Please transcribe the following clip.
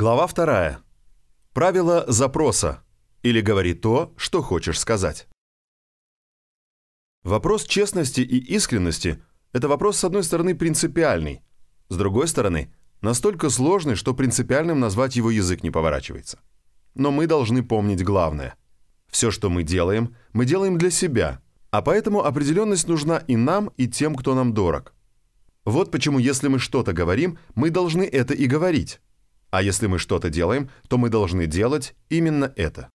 Глава вторая. Правило запроса. Или говори то, что хочешь сказать. Вопрос честности и искренности – это вопрос, с одной стороны, принципиальный, с другой стороны, настолько сложный, что принципиальным назвать его язык не поворачивается. Но мы должны помнить главное. Все, что мы делаем, мы делаем для себя, а поэтому определенность нужна и нам, и тем, кто нам дорог. Вот почему, если мы что-то говорим, мы должны это и говорить. А если мы что-то делаем, то мы должны делать именно это.